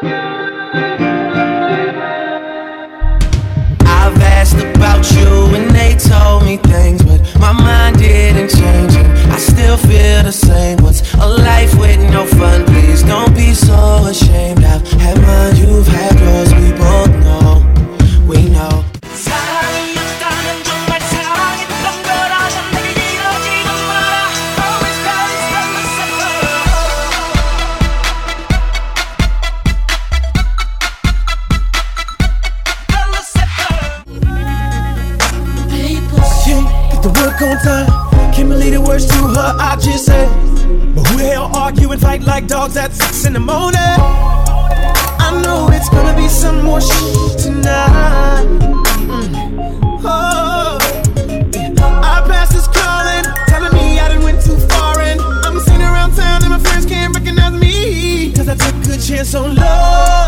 I've Work on time. Can't believe the words to her I just said. But who the hell argue and fight like dogs at six in the morning? I know it's gonna be some more shit tonight. Mm. Oh, our past is telling me I went too far, and I'm seen around town and my friends can't recognize me. Cause I took a chance on love.